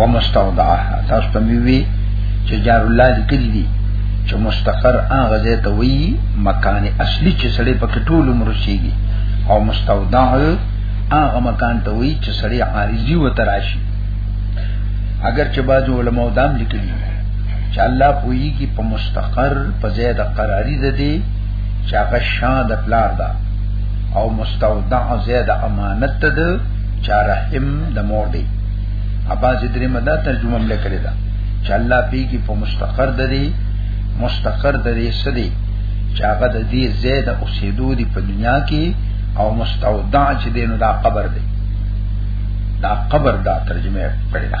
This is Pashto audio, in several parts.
ومستودعها تاسو ته وی چې جار الله لیکلي دي چې مستقر هغه ځای ته وی مکان اصلي چې سړی په ټول عمر شيږي او مستودع هغه مکان ته وی چې سړی عارضي و تراشي اگر چې باج علماء دام لیکلي چې الله پويږي په مستقر په زید قراری ده دي چې هغه شان د پلار ده او مستودع زید امانت ده چې رحم د مور دی ابا زدری مدا ترجمه مل کړی ده چې الله پويږي په مستقر ده دي مستقر ده دي سدي چې هغه د دې زید او سیدو دی په دنیا کې او مستودع چې دینو دا قبر دی دا قبر دا ترجمه کړی ده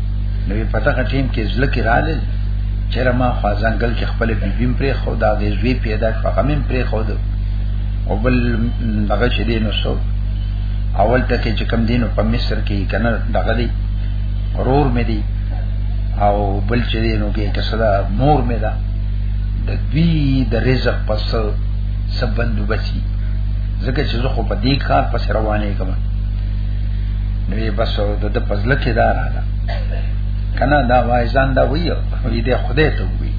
نو په دغه ټیم کې زړه کې رااله چې ما خو ځنګل کې خپل بیبیم پرې خو دا د زوی پیدا شو غمیم پرې خو دو او بل دغه چې دین وسو اول ته چې کم دینو په مصر کې کنه دغه دی رور مې دی او بل چې دینو کې کسدا مور مې ده د دوی د رزق پس سبندو بچي ځکه چې زه خو په دې کار پس روانې کوم نو یې بس د د پزل کې دا را ده کنه دا وای ځان دا وی او دې خدای ته وی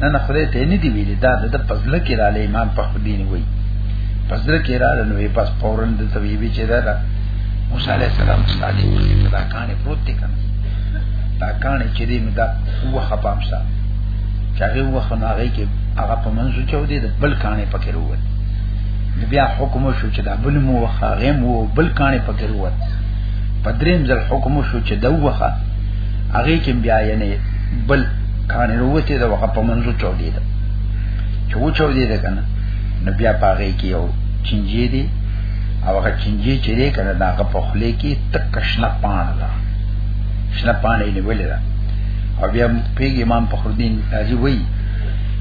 نه نه خدای ته نه دی ویل دا د پزل کې را لې امام په خدای نه وی پزل کې را نو یې بس فورن د توی وی چې دا موسی علی السلام ستاسو په دا کانه پروت دی کنه دا کانه چې دې مدا هو خپام سا چې هغه وخت نه هغه کې هغه په منځو چودې د بل کانه پکې وروت بیا حکم شو چې دا بل مو وخه غیم وو بل کانه پکې وروت پدریم ځل حکم شو چې دا وخه هغه کې بیا یې نه بل کانه وروته دا وخه په منځو چو دی دا چې و چو دی دا کنه نو بیا پاره کې یو چنجي دی او هغه چنجي چې دی کنه دا په خله کې تک کښنه پانه ده شنه پانه یې ولې ده او بیا پیګ امام فخر الدین رازی وایي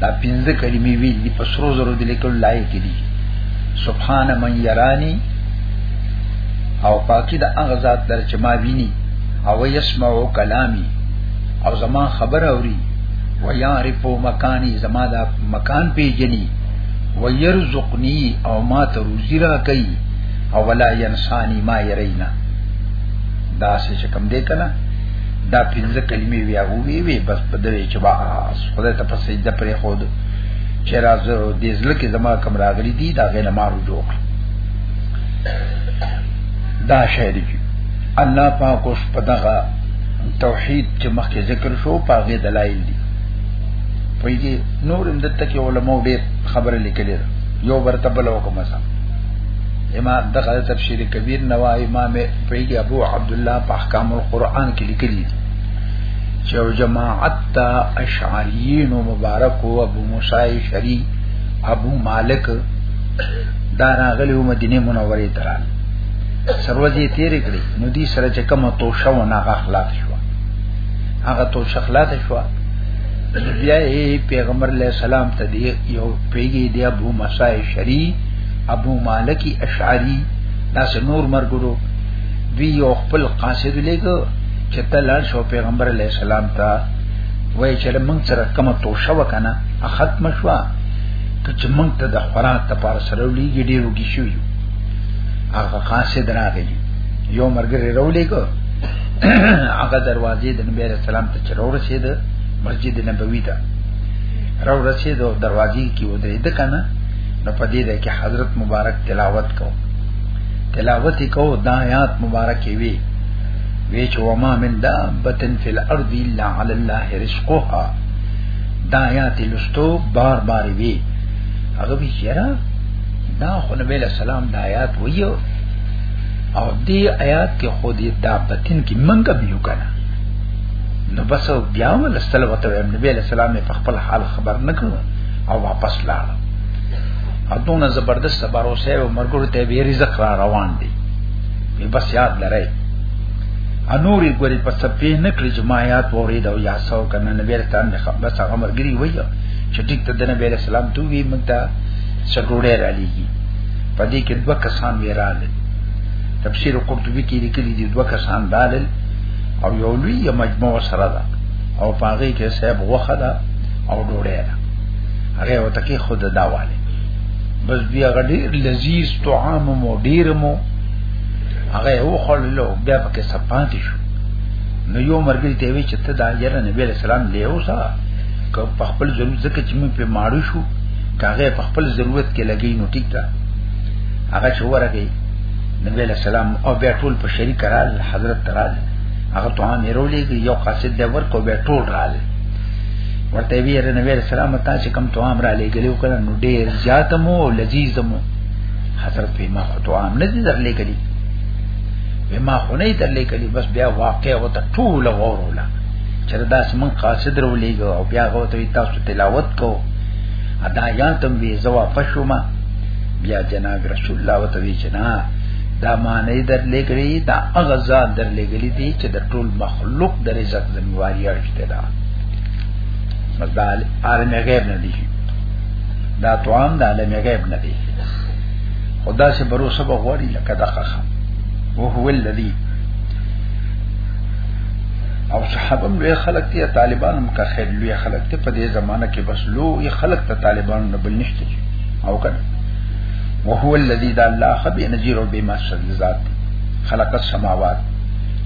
دا پنځه کلمې وی دي په سرو زرو د لیکل لای کې دي سبحان من یرانی او پاکی د هغه ذات در چې ما ویني او یسمع کلامی او زما خبر اوري و یعرف مکانی زما دا مکان پیجنی و یرزقنی او ما ته روزی را کوي او ولا ینسانی ما یرینا دا څه کوم دی کنه دا پنځه کلمې بیا وی وی بس په دې چې با خدای ته په سجده پرې خود چې راځو دې ځل کې زما کم راغلي دي دا غنه مارو جوړ دا شعر دی الله پاک اوس په دغه توحید چې مخکې ذکر شو پاغه دلایل دي پویږي نور اند ته کې علماء ډېر خبره لیکلې یو برتبل وکم مثلا امام دغه تفسیر کبیر نوا امام پیږي ابو عبد الله په احکام القرآن کې لیکلي چې او جماعت تا اشعریین مبارک او ابو موسی شری ابو مالک دا راغلی و مدینه منوره ته راغلی سروځي تیر کړی نو دې سره چې کومه توشه و نه اخلاق شو هغه توشه خلاص شو بیا پیغمبر علیہ السلام ته دی یو پیګی دی ابو مسای شری ابو مالکی اشعری دا سه نور مرګرو دوی یو خپل قاصد لګو چې ته لاړ شو پیغمبر علی السلام ته وای چې موږ سره کوم توشه وکنه ختم شو چې موږ ته د خوراک لپاره سره لګي ډیرو کې شو یو هغه قاصد راغی یو مرګري رولې کو هغه دروازې د نبی علی السلام ته چرور رسید مسجد نبوی ته راو رسید دروازې کې ودرېد کنه نو په دې ده کې حضرت مبارک تلاوت کو تلاوت کو دا آیات مبارک وی وی چې وما من دابه فی الارض الا علی الله رزقها دا آیات لستو بار بار وی هغه به چیرې دا خو نبی له سلام دا آیات ویو او دې آیات کې خو دې دابتین کې منګه بیو کنه نو بس بیا ول استلوته نبی له سلام په خپل حال خبر نکړو او واپس لاړ اتونه زبردست باور اوسه او مرګور ته به رزق را روان دي به بس یاد لرئ انوري ګوري په سپې نکړي جماعات ووري دا یا سو کنه نبی رسول الله خبر څنګه مرګري وای چې ټیک ته د نبی رسول الله دوی موږ ته سټوډه را لېږي پدې کې دوه کسان ویرال تفسیر قرطبی کې لیکلي دي دوه کسان دالل او یو لوی مجموع سره ده او پاغې کې صاحب وخه ده او ډوړې ده هغه وته کې خود دا والي بس بیا غډیر لذیذ طعام مو ډیر مو هغه هو خللو بیا پکې سپانت شو نو یو مرګی ته وی چې ته دا یره نبی علیہ السلام دی اوسه که په خپل ضرورت ځکه چې مې په ماړو شو کاغه په خپل ضرورت کې لګی نو ټیک ده هغه چې ورغی نبی علیہ السلام او بیا ټول په شریک را حضرت ترال هغه ته نه رولې یو قاصد دی ورکو بیا ټول رااله ورته وی ر نبی رسول الله متا چې کم توام را لګلو کړه نو ډیر زیات مو او لذیذ مو حضرت په ما خو توام نه دي در لګلی به ما خو نه در لګلی بس بیا واقع او ته ټول ورولا چې دا سمون قاصد رو لګو او بیا غو ته تاسو تلاوت کو ادا یاتم وی زوا پښوما بیا جناب رسول الله وتوی جنا دا معنی در لګری دا اغزا در لګری دی چې د ټول مخلوق در عزت زمواري کدا مزدال عالم غیب نه دی دا توام د عالم غیب نه دی خدا سے بروسه بغوړي لکه دغه او هو الذی او صحابه لوی خلق دي طالبان هم که خیر لوی خلق دي په دې زمانہ کې بس لوی خلق ته طالبان نه بل نشته او کنه وهو الذي دا الله خبي نذير بما سر ذات خلق السماوات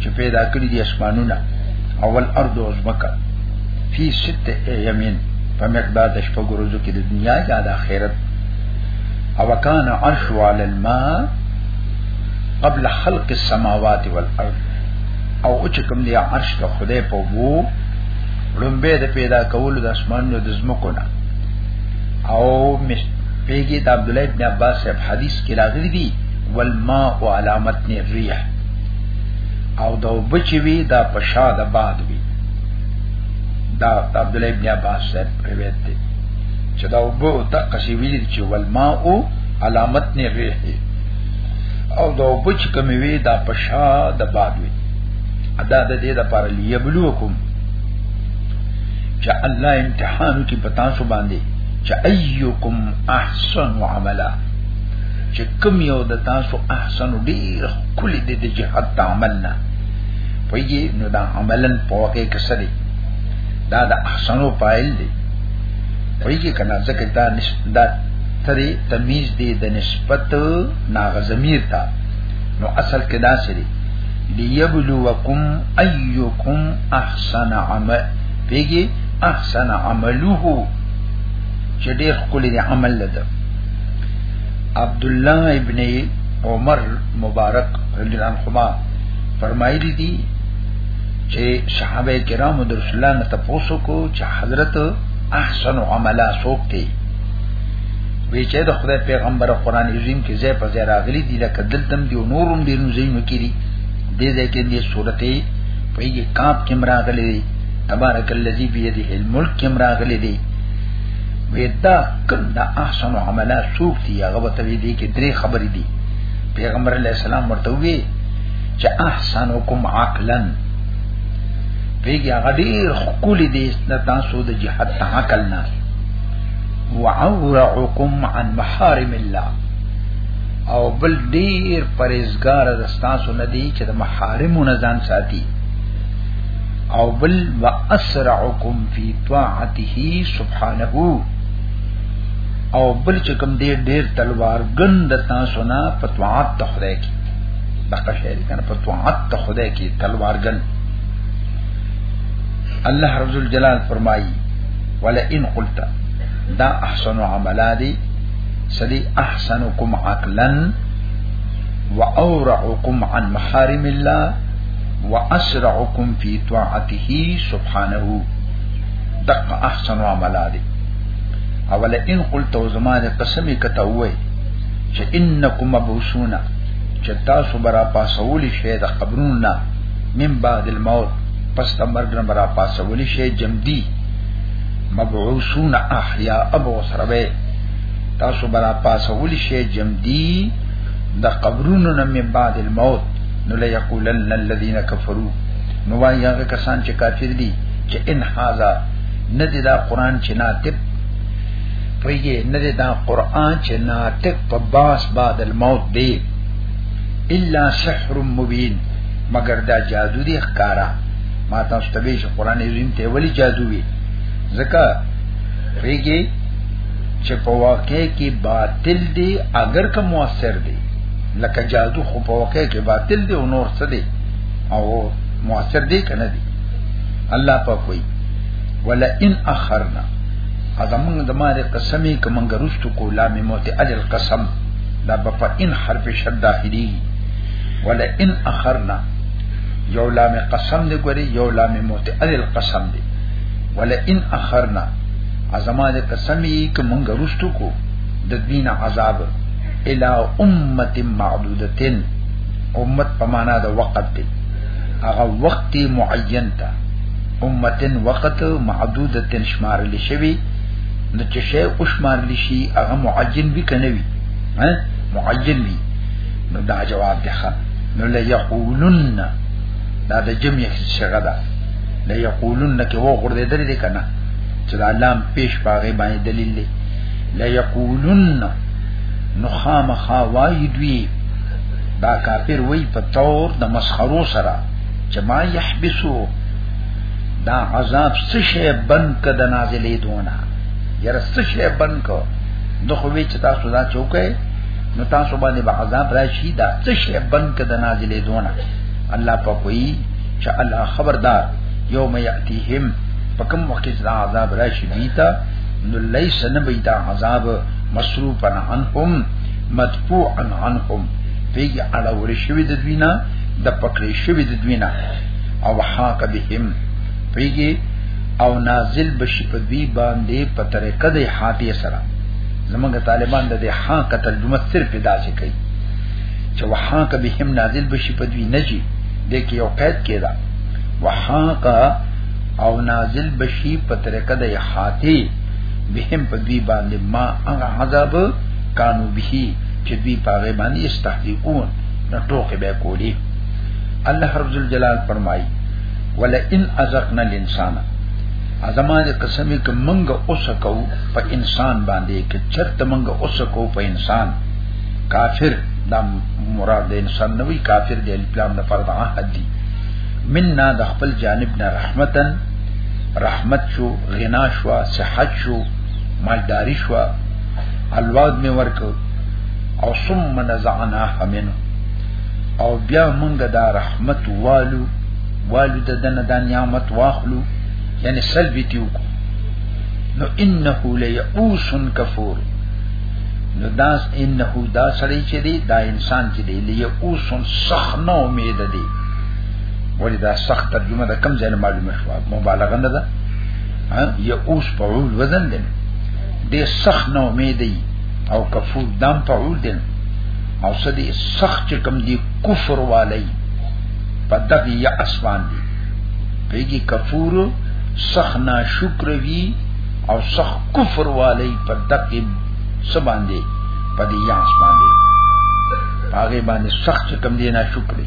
چې پیدا کړی دي اسمانونه اول ارض او زمکا فی ست یمین په مقدار د شپږ ورځو کې د دنیا یا د آخرت او کان عرش علی الماء قبل خلق السماوات والارض او چې کوم دی عرش د خدای په وو لومبه د پیدا کولو د اسمانونو د زمکو نه او پیګی د عبد الله ابن عباس صاحب حدیث کې راغلی دی والماء علامت نه ریح او دا وبچی وی دا پشا د باد وی دا عبد الله ابن عباس صاحب روایت دی چې دا وبو د قصې ویل چې والماء علامت نه ریح او دا وبچ کمی وی دا پشا د باد وی ادا د دې د پر لیبلوکم چې الله امتحان کی پتا سو باندې چې ايکم احسن عملا چې کوم یو د تاسو احسن ډیر کل دې د جهاد د عمل نه پویږي نو دا عملا په واقع کې څه دی دا د احسنو پایل دی پویږي کنه ځکه دا نسبت دا ترې تمیز دی د نسبت ناغزمیر ته نو اصل کې دا څه دی ليبلوکم ايکم احسن عمل پیږي احسن عمله چې ډېر خپل عمل لده عبد الله ابن عمر مبارک رضی الله عنهما فرمایلی دي چې صحابه کرام د رسول الله نه تاسو کو چې حضرت احسن عملا سوک دی وی چې د خدای پیغمبر قران عظیم کې ځای په ځای راغلي دي لکه دلتم دی نورم دی نو زینو کړي دې ځای کې دې سورته په یي کاپ کې مراغلي تبارک الذی بيدیه الملک کې مراغلي دي ودا کله احسن عملا سوق دی هغه وته وی دی کې درې خبرې دي پیغمبر علی السلام ورته وی چې احسنکم عقلا پیګه هغه ډیر خکول دي د تاسو د جهاد عقل نه وعورعکم عن محارم الله او بل ډیر پرېزګار د تاسو نه دي چې د محارمونو ځان ساتي او بل واسرعکم فی طاعته سبحانه او بل چې کوم دې ډېر تلوار ګند تاسو نه په طاعت ته خدای کې دغه شی کنه په طاعت ته خدای کې تلوار ګند الله رب الجلال فرمایي ولا ان قلت دا احسن عملا دی سدی احسنکم عقلا واورعکم عن محارم الله واسرعکم فی طاعته سبحانه دقه احسن عملا دی اول ان قلت وزما د قسمی کته وای چې انکم مبعوثونا چې تاسو برا پاسول شي د قبرونو نه من بعد الموت پس د مرګ نه برا پاسول شي جمدی مبعوثون احیاء ابو سربه تاسو برا پاسول شي جمدی د قبرونو نه من بعد الموت نو لا یقولن الذين كفروا نو وايي هغه کسان چې کافر دي چې ان هاذا ندی دا قران چې ناتب پویږي ندی دا قران چې ناتب په باس بعد الموت دی الا سحر مبين مگر دا جادو دی ښکارا ما تاسو ته ویل قران عظیم ته ولی جادو وی ځکه ریګي چې په واقع کې باطل دی اگر که موثر دی لکه جادو خو په واقع کې باطل دی او نور څه دی او موثر دی کنه دی الله په کوئی ولا ان اخرنا ازمن د ماره قسمی کوم غرستو کو لا می موت اجل قسم دا په ان حرف شد داخلي ولا ان اخرنا یو لام قسم دی ګوري یو لام موت اجل قسم دی ولا ان اخرنا ازمانه قسمی کوم غرستو کو د دین عذاب الى امه معدودتين امت په معنا د وقت دی هغه وخت معین تا امتن وقت معدودتن شمار لشوی نو چې شی او شمار لشي هغه معین وی کنه وی ها معین وی نو دا جواب دی خان نو لا یقولن دا د جمع څخه ده لا یقولن کې وو غردې درې دې کنه چې دا لام پیش پاغه باندې دلیل دی لا یقولن نو خامخا وای دوی دا کافر وای په تور د مسخرو سره چې ما يحبسو دا عذاب څه شی بند کد نازلې دونه یره څه شی بند کو د خو وی چې تاسو دا چوکې نو تاسو باندې به عذاب راشي دا څه شی بند کد نازلې دونه الله په کوئی چې الله خبردار یوم یاتیهم پکم وخت دا عذاب راشي دیتا نو لیس نبیتا عذاب مصروفا عنهم مدفوعا عنهم دی علا ورشوی د دوینا د پکړې شوی د دوینا او حاق بهم پیږي او نازل بشي په دوی باندې په طریقه د حاتی سره زمونږ طالبان د دې حاق ترجمه صرف داسې کوي چې وحاق بهم نازل بشي په دوی نجی د کې یو قید کېدا وحاق او نازل بشي په طریقه د حاتی بهم په دوی باندې ما هغه عذاب کانو به چې دوی پاغه باندې استهزئون نو ټوکې به کولی الله رب الجلال فرمایي ولا ان ازقنا الانسان ازما دې قسمې ک منګه اوسکو په انسان باندې ک چرت منګه اوسکو په انسان کافر دا مراد د انسان نوې کافر دی الکلام نه فرض عهد دی مننا د خپل جانب نه رحمتن رحمت شو غنا شو صحت شو مالداری شو الواد می ورکو او ثم نزعنا همن او بیا مونږ دا رحمت والو والو د دنه د نعمت واخلو یعنی سلبی تیو کو نو انه لیئوس کفور نو داس انه دا سړی چې دی دا انسان چې دی لیئوس سخنو امید دی ولی دا سخت ترجمه ده کم ځای معلومه شو مبالغه نه ده یا اوس په عول وزن ده دې سخت نو امیدي او کفور دام په عول ده او سدي سخت چې کم دي کفر والی په دغه یا اسمان دي پیږي کفور سخت نا شکر وی او سخ کفر والی په دقی سباندی په دی یانس باندی هغه باندې سخت کم دی نه شکرې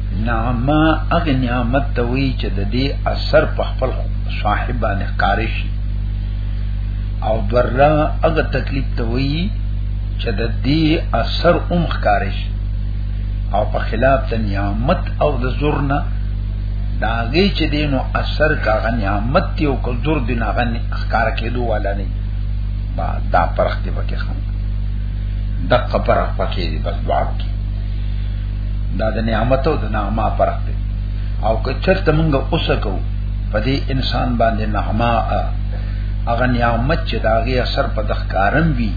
نعمه هغه نعمت ته وی چې د دې اثر په خپل صاحب باندې قاری شي او ضرا هغه تکلیف ته وی چې د دې اثر هم قاری شي او په خلاف د نعمت او د زورنا داږي چې دینو اثر کاغه نعمت دی او کلتور دی نه غن اخکار کېدو والا نه با دا پرخ دی پکې خان دقه پرخ پکې دی بس دعا کې دا د نعمت او د نعما فرق دی او که چرته موږ اوسکو په دې انسان باندې نعما هغه نعمت چې داغه اثر په دخکارم وی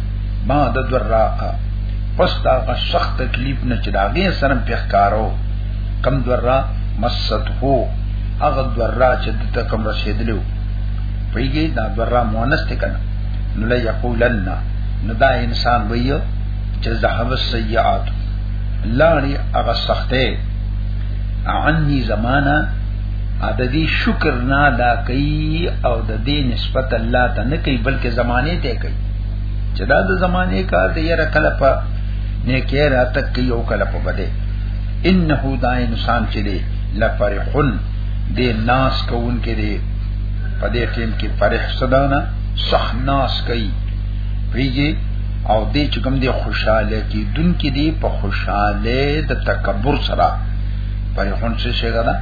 ما د درا پس دا سخت تکلیف نه چې داغه اثر په ښکارو کم درا مست هو هغه درا چې د تکم رسیدلو پیږي دا درا مونث ته کنه نو لا یقولن نو دا انسان ویو چې ذهب السیئات لاړې هغه سختې عني زمانہ د دې شکر نه دا کوي او د دې نسبت الله ته نه کوي بلکې زمانه ته کوي چې دا د زمانه کار دی یره کله په نیکه را تک کوي او کله په بده انه دا انسان چې دی لفرحن دې ناس کوون کې دی په دې ټیم کې فرح صدانا صح ناس کوي ویږي او دې چې کوم دې خوشاله کې دن کې دې په خوشاله د تکبر سره پرې خون څه شي غلا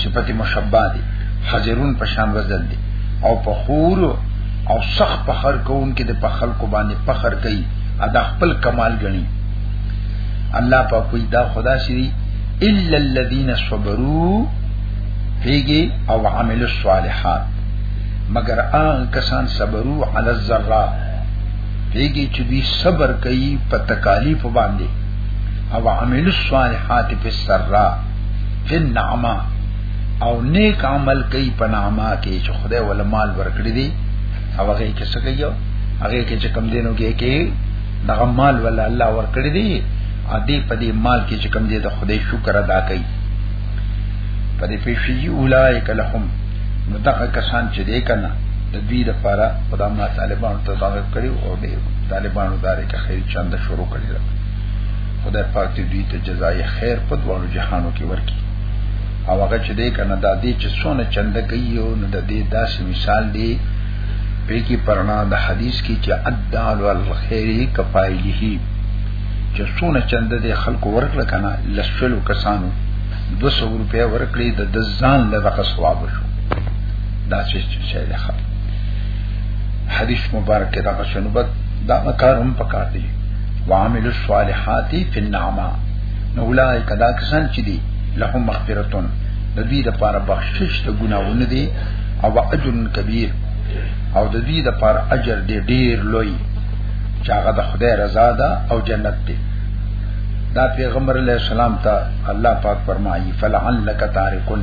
صفت مشبہ دي حجرون په شان وزن دي او په خور او سخت په خر کوون کې د په خلکو باندې په خر کوي ادا خپل کمال غني الله په کوئی دا خدا شری الا الذين صبروا پیږي او عملوا الصالحات مگر آن کسان صبرو علی الذرات دیږي چې دوی صبر کوي په تکالیف باندې او عمل الصالحات فی السرا فی النعمه او نیک عمل کوي په نعمه کې چې خدای ول مال ورکړي دي او هغه کې څه کوي هغه کې چې کم دینو کې کې دغه مال ول الله ورکړي دي ا دې په دې مال کې چې کم دي د خدای شکر ادا کوي په دې پیشي اولایک لهم نو دغه کسان چې دې کنه دوی د پاره خدامه طالبانو ته دغه کړی او د طالبانو داري که خیر چند شروع کړی دا خدای پاک دې دوی ته جزای خیر په دوه جهانو کې ورکړي او هغه چې دې کنه دا دې چې څونه چند کوي او نو د دې داسې مثال دی په کې پرنا د حدیث کې چې عدال والخير کفایله چې څونه چند دې خلکو ورکړه کنه لسلو کسانو 200 روپیا ورکړي د ځان لږه ثواب شو دا چې چې ده حدیث مبارک کې دا شنو بد دا کار هم پکار دی وعمل الصالحات فی النعمه نو ولای کدا کسان چې دي لهم مغفرتون د دې لپاره بخشش د ګناونه دي او اجر کبیر او د دې لپاره اجر دې ډیر لوی چې هغه د خدای رضا ده او جنت دی دا پیغمبر علیہ السلام ته الله پاک فرمایي فلعلک تارکن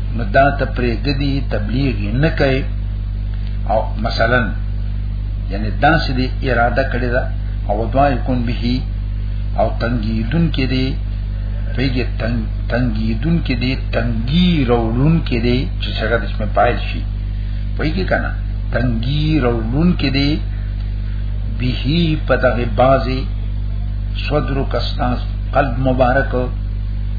نو دا ته پرې د دې تبلیغ نه کوي او مثلا یعنی دا چې دی اراده کړی دا او دعا یکون به او تنګیدون کې دی پیګه تنګ تنګیدون کې دی تنګی رولون کې دی چې څنګه د اسمه پایل شي پیګه کنه تنګی رولون کې دی به په دغه بازي صدر کستان قلب مبارک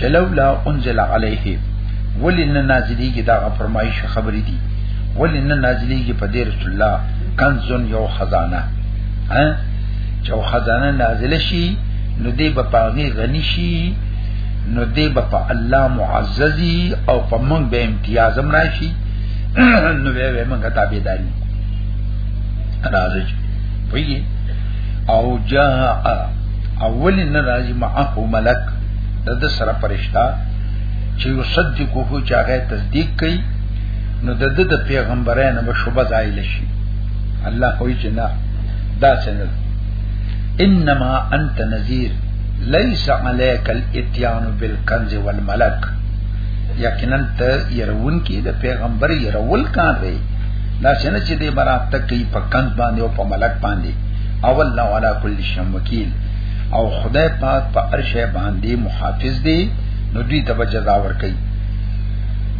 چلولا انزل علیه ولن نازلیږي دا فرمایش خبرې دي ولن نازلیږي په دې رسول الله کنزون یو خزانه ها چې خزانه نازل شي نو دې په پاغي غني شي نو دې په الله معززي او په موږ به امتیاز هم راشي نو به به موږ تابعداري راځي ویږي او جاء اول ناراضي معه ملک د د سره پرشتہ چې یو صدقو هو چې هغه تصدیق کوي نو د د پیغمبرانو به شوبه زایل شي الله کوي چې نه دا څنګه انما انت نذیر ليس عليك الاتيان بالكنز والملك یقینا ته يرون کې د پیغمبر يرول کار دی دا څنګه چې دې برات تکي په کنز باندې او په ملک باندې او الله علی کل شی وکیل او خدای پاک په هر شی باندې محافظ دی نو دوی ته به جزا ورکړي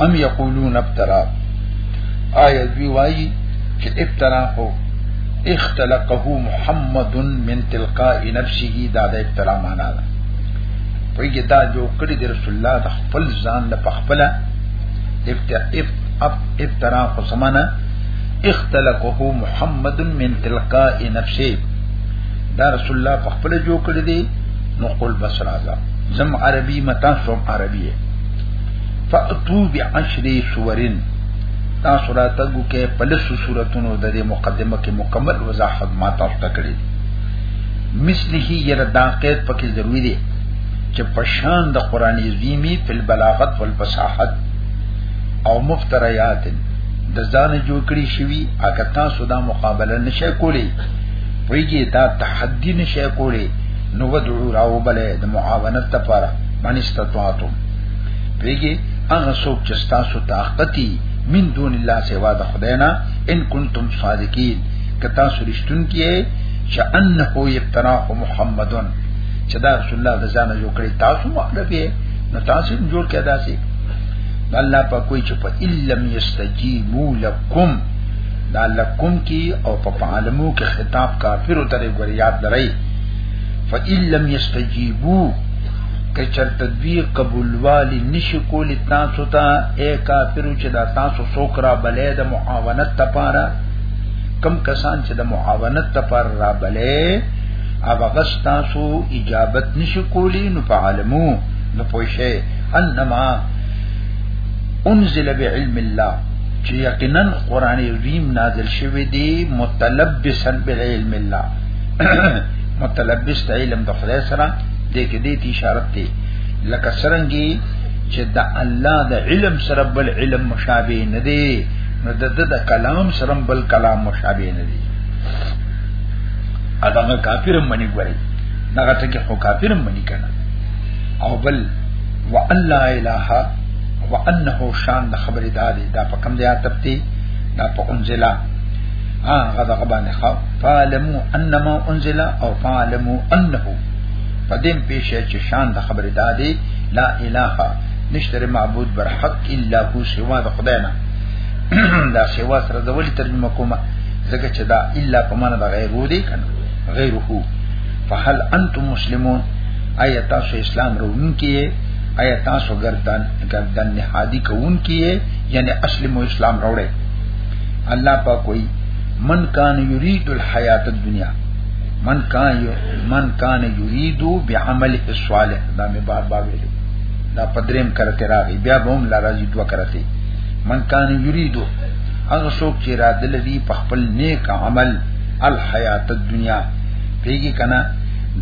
ام یقولون ابترا آیا دوی وایي چې ابترا هو اختلقه محمد من تلقاء نفسه دا د ابترا معنا ده په کې دا جو کړی د رسول الله د خپل ځان د پخپله ابترا خو سمانه اختلقه محمد من تلقاء نفسه دا رسول الله په خپل جو کړی دی نو قل بس راځه زم عربي متا سوم عربي فاتو بعشر سورن دا سورات وګو کې پلس سوراتونو د دې مقدمه کې مکمل وضاحت ما تاسو ته کړی مثله یره دا قید پکې ضروری دی چې پشان د قران عظیمی په بلاغت او فصاحت او مفتریات د ځان جوړ کړی شوی اګه تاسو دا مقابله نشئ کولی ویږي دا تحدی نشه کولی نو ودعو راو بلې د معاونت لپاره من استطاعتم ویږي هغه څوک چې تاسو طاقتي من دون الله سوا د خدای نه ان کنتم صادقین که تاسو رښتون کیه چې انه یبتناه محمدن چې دا رسول الله د ځانه جوړ کړی تاسو مخالف یې نو تاسو جوړ کړی داسې الله په کوئی چې په علم یستجیبو لکم دا لکم کی او په عالمو کې خطاب کافر ترې ګور یاد لرئ فإن لم يستجيبوا کچر تدوی قبول والی نشی کولی تاسو تا اے کافرو چې دا تاسو سوکرا بلې د معاونت تپارا کم کسان چې د معاونت تپارا را بلې او غس تاسو اجابت نشی کولی نو په عالمو نو پوښه انما انزل بعلم الله چې یقینا قران عظیم نازل شوی دی متلبسا بالعلم الله متلبس د علم د خدای سره د کې دې اشاره دی لکه سرنګي چې د الله د علم سره بل علم مشابه نه دی نو د د کلام سره بل کلام مشابه نه دی ادا کافر منی ګوري دغه ټکی خو کافر منی کنه او بل وان لا اله وانه شان د خبرې دادي دا په کم ځای تپتی دا په انزلا ها غدا غبانه خو فعلمو انما انزل او فعلمو انه پدیم پیشه چې شان د خبرې دادي لا اله نشتر معبود بر حق الا هو سوا د خدای نه دا سوا سره د ولي ترجمه کومه ځکه چې دا الا په معنا د غیر وو دی کنه غیر هو فهل انتم مسلمون آیا تاسو اسلام رومن کې ایا تاسو گردن گردن نهادی کون کیه یعنی اسلم او اسلام راوړې الله پاک وای من کان یرید الحیات الدنیا من کان من کان یرید بعمله الصالح دا می بار بار ویل دا پدریم کرتے راغی بیا بوم لا راځي دوا کرتے من کان یرید هغه څوک چې را دل دی په خپل نیک عمل الحیات الدنیا پیږي کنا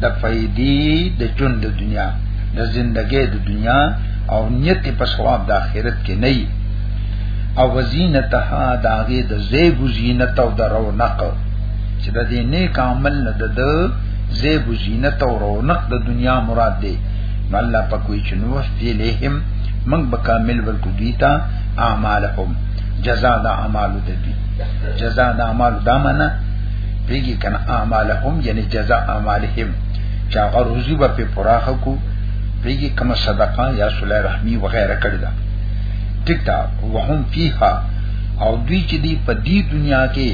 د فیدی د ژوند د دنیا د زندګۍ د دنیا او نیت په ثواب د آخرت کې نه او وزینتها داغه د زیب زینت او د رونق چې د دې نیک عمل نه د زیب زینت او رونق د دنیا مراد دی نو الله په کوئی چنو وفی لهم من بکامل ورکو دیتا اعمالهم جزاء د اعمال د دې جزاء د اعمال د معنا پیږي کنه اعمالهم یعنی جزاء اعمالهم چې هغه روزي به په پراخه کو پیږي کوم صدقه یا صلی رحمی وغیرہ کړی دا ټیک دا وهم فیها او دوی چې دی په دې دنیا کې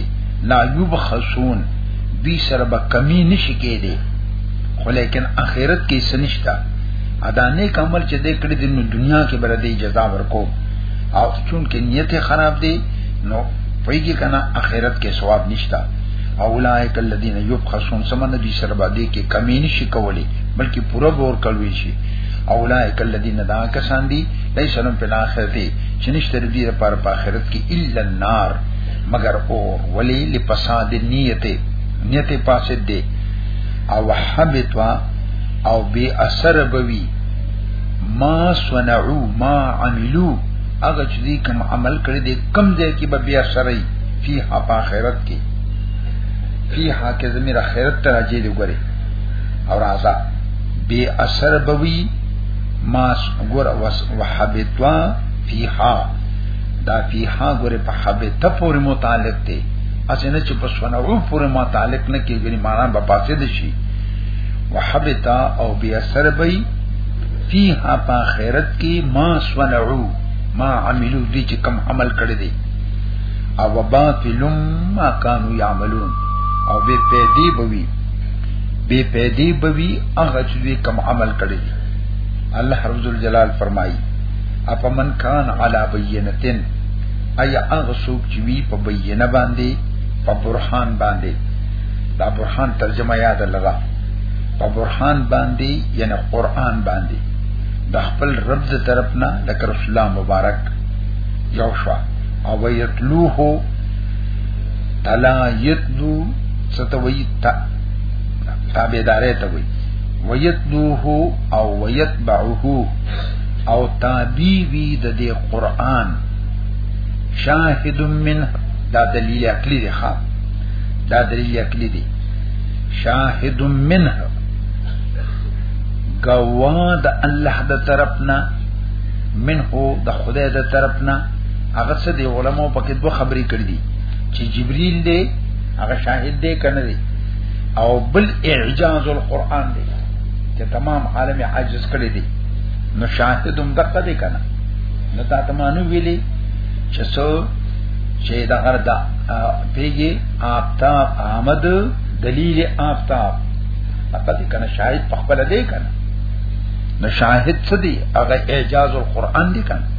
لا یبخسون دوی سره به کمی نشي کېدی خو لیکن اخرت کې سنشتہ ادا نیک عمل چې دې کړی د دنیا کې بر دې جزا ورکو او چون کې نیت خراب دی نو پېږي کنه اخرت کې ثواب نشتا اولائک الذین یبخسون سم نبی سره باندې کې کمی نشي کولی بلکې پوره ور کوي شي اولائک الذین دا کسان دي لیس لهم فی الاخرته چې نشته دې لپاره په آخرت کې الا النار مگر اور ولی لفساد نیت نیت پاسد دی او حبطوا او بی اثر بوی ما صنعو ما عملو هغه چې کوم عمل کړی دی کم ځای کې به بیا سره فیها په آخرت کې فیها کې زمير آخرت ته راځي دی ګوري او راځه بے اثر بوي ما ګور وس وحبتوا فیها دا فیها ګور په حبت پورې متعلق دی اسنه چې په سنعو پورې متعلق نه کېږي معنا به فاسد شي وحبتا او بے اثر بوي فیها په آخرت کې ما سنعو ما عملو دي چې کم عمل کړی دی او باطل ما كانوا يعملون او به پیدي بوي به پیدي بوي هغه چې کوم عمل کړی الله رب الجلال فرمایي اپا من کان علا بینتن ایا هغه څوک چې وی په بینه باندې په برهان باندې دا برهان ترجمه یاد لرا په برهان باندې یعنی قران باندې د خپل رب ز طرفنا د رسول الله مبارک یو شوا او یتلوه تلا یتلو ستوی تا تابعدارې ته وي ویتلوه او ویتبعه او تابع وی د دې قران شاهد من دا دلیل عقلی دی ښا دا دلیل عقلی دی شاهد منه گواه د الله د طرفنا منه د خدای د طرفنا هغه څه دی علماء پکې دوه خبرې کړې دي چې جبريل دی هغه شاهد دی کنه دی او بل اعجاز القرآن دی چې تمام عالم عاجز کړی دی نو شاهد هم دقه دی کنه نو تا ته مانو ویلي چې څو چې دا غردا پیږي آفتاب آمد دلیل آفتاب هغه دې کنه شاهد په خپل دی کنه نو شاهد څه دی هغه اعجاز القرآن دی کنه